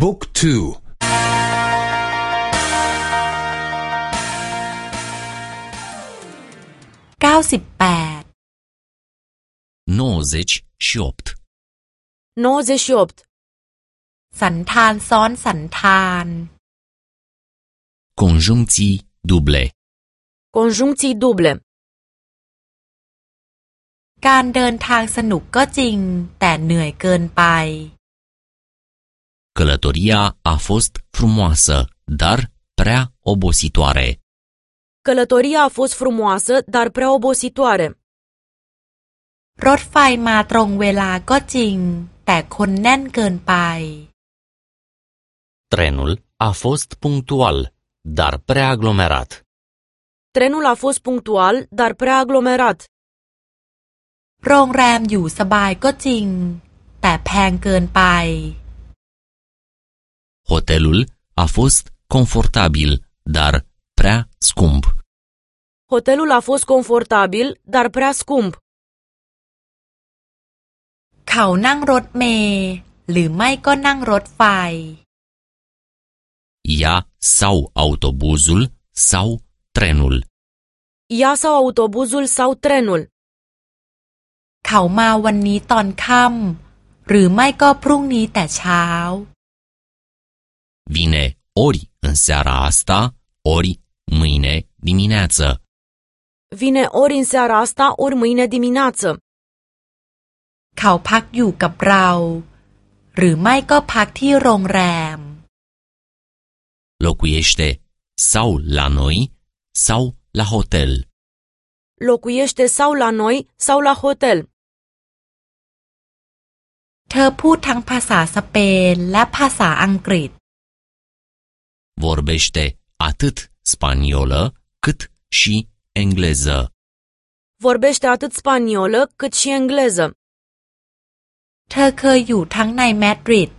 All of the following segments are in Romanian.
บุ๊กทูเก้าสิบแปด nouăzeci și opt 98. สันธานซ้อนสันธาน conjuncții duble Conjuncții duble. การเดินทางสนุกก็จริง แต่เหนื่อยเกินไป Călătoria a fost frumoasă, dar prea obositoare. Călătoria a fost frumoasă, dar prea obositoare. รถไฟมาตรงเวลาก็จริง แต่คนแน่นเกินไป Trenul a fost punctual, dar prea aglomerat. Trenul a fost punctual, dar prea aglomerat. โรงแรมอยู่สบายก็จริง แต่แพงเกินไป Hotelul a fost confortabil, dar prea scump. Hotelul a fost confortabil, dar prea scump. เขานั่งรถเมล์หรือไม่ก็นั่งรถไฟ Ia sau autobuzul sau trenul. Ia sau autobuzul sau trenul. เขามาวันนี้ตอนค่ำหรือไม่ก็พรุ่งนี้แต่เช้า Vine ori în seara asta, ori mâine dimineață. Vine ori în seara asta, ori mâine dimineață. เขาพักอยู่กับเรา หรือไม่ก็พักที่โรงแรม Locuiește sau la noi sau la hotel. Locuiește sau la noi sau la hotel. เธอพูดทั้งภาษาสเปนและภาษาอังกฤษ Vorbește atât spaniolă cât și engleză. Vorbește atât spaniolă cât și engleză. เธอเคยอยู่ทั้งในมาดริด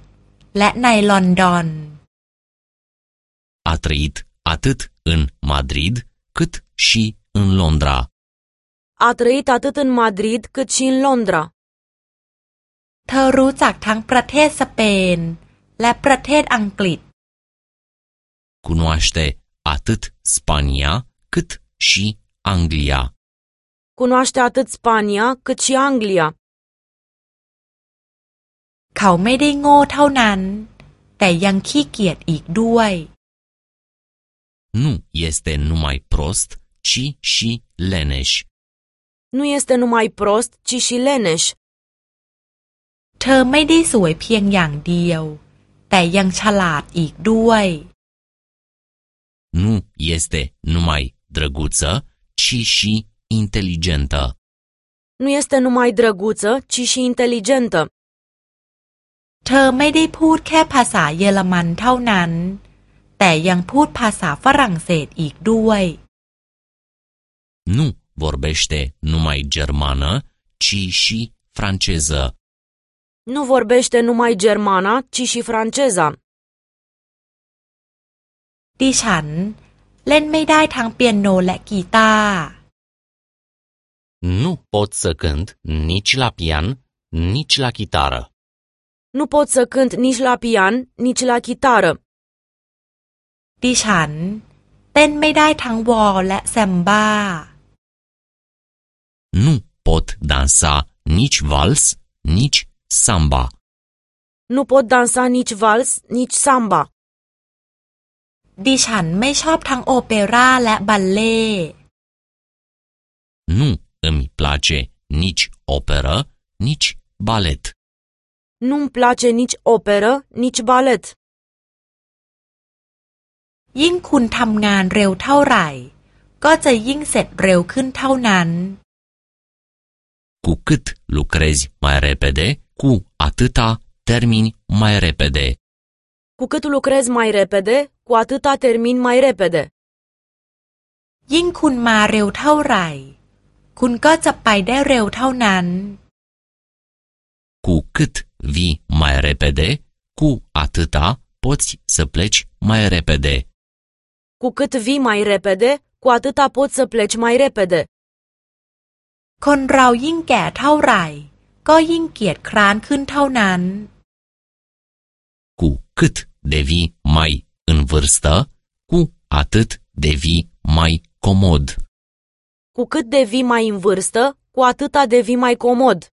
และในลอนดอน A trăit atât în Madrid cât și în Londra. A trăit atât în Madrid cât și în Londra. เธอรู้จักทั้งประเทศสเปน และประเทศอังกฤษ Cunoaște atât Spania cât și Anglia. Cunoaște atât Spania cât și Anglia. เขาไม่ได้โง่เท่านั้น แต่ยังขี้เกียจอีกด้วย Nu este numai prost, ci și leneș. Nu este numai prost, ci și leneș. เธอไม่ได้สวยเพียงอย่างเดียว แต่ยังฉลาดอีกด้วย Nu este numai drăguță, ci și inteligentă. Nu este numai drăguță, ci și inteligentă. เธอไม่ได้พูดแค่ภาษาเยอรมันเท่านั้น แต่ยังพูดภาษาฝรั่งเศสอีกด้วย Nu vorbește numai germană, ci și franceză. Nu vorbește numai germana, ci și franceza. ดิฉันเล่นไม่ได้ทั้งเปียโนและกีตาร์ Nu pot să cânt nici la pian, nici la chitară. Nu pot să cânt nici la pian, nici la chitară. ดิฉันเต้นไม่ได้ทั้งวอลและแซมบ้า Nu pot dansa nici vals, nici samba. Nu pot dansa nici vals, nici samba. ดิฉันไม่ชอบทั้งโอเปร่าและบัลเล่ Nu îmi place nici operă, nici balet. Nu-mi place nici operă, nici balet. ยิ่งคุณทำงานเร็วเท่าไหร่ ก็จะยิ่งเสร็จเร็วขึ้นเท่านั้น Cu cât lucrezi mai repede, cu atâta termini mai repede. Cu cât lucrezi mai repede, cu atâta termin mai repede. ยิ่งคุณมาเร็วเท่าไหร่ คุณก็จะไปได้เร็วเท่านั้น Cu cât vii mai repede, cu atâta poți să pleci mai repede. Cu cât vii mai repede, cu atâta poți să pleci mai repede. คนเรายิ่งแก่เท่าไหร่ ก็ยิ่งเกียจคร้านขึ้นเท่านั้น Cu cât devii mai în vârstă, cu atât devii mai comod. Cu cât devii mai în vârstă, cu atâta devii mai comod.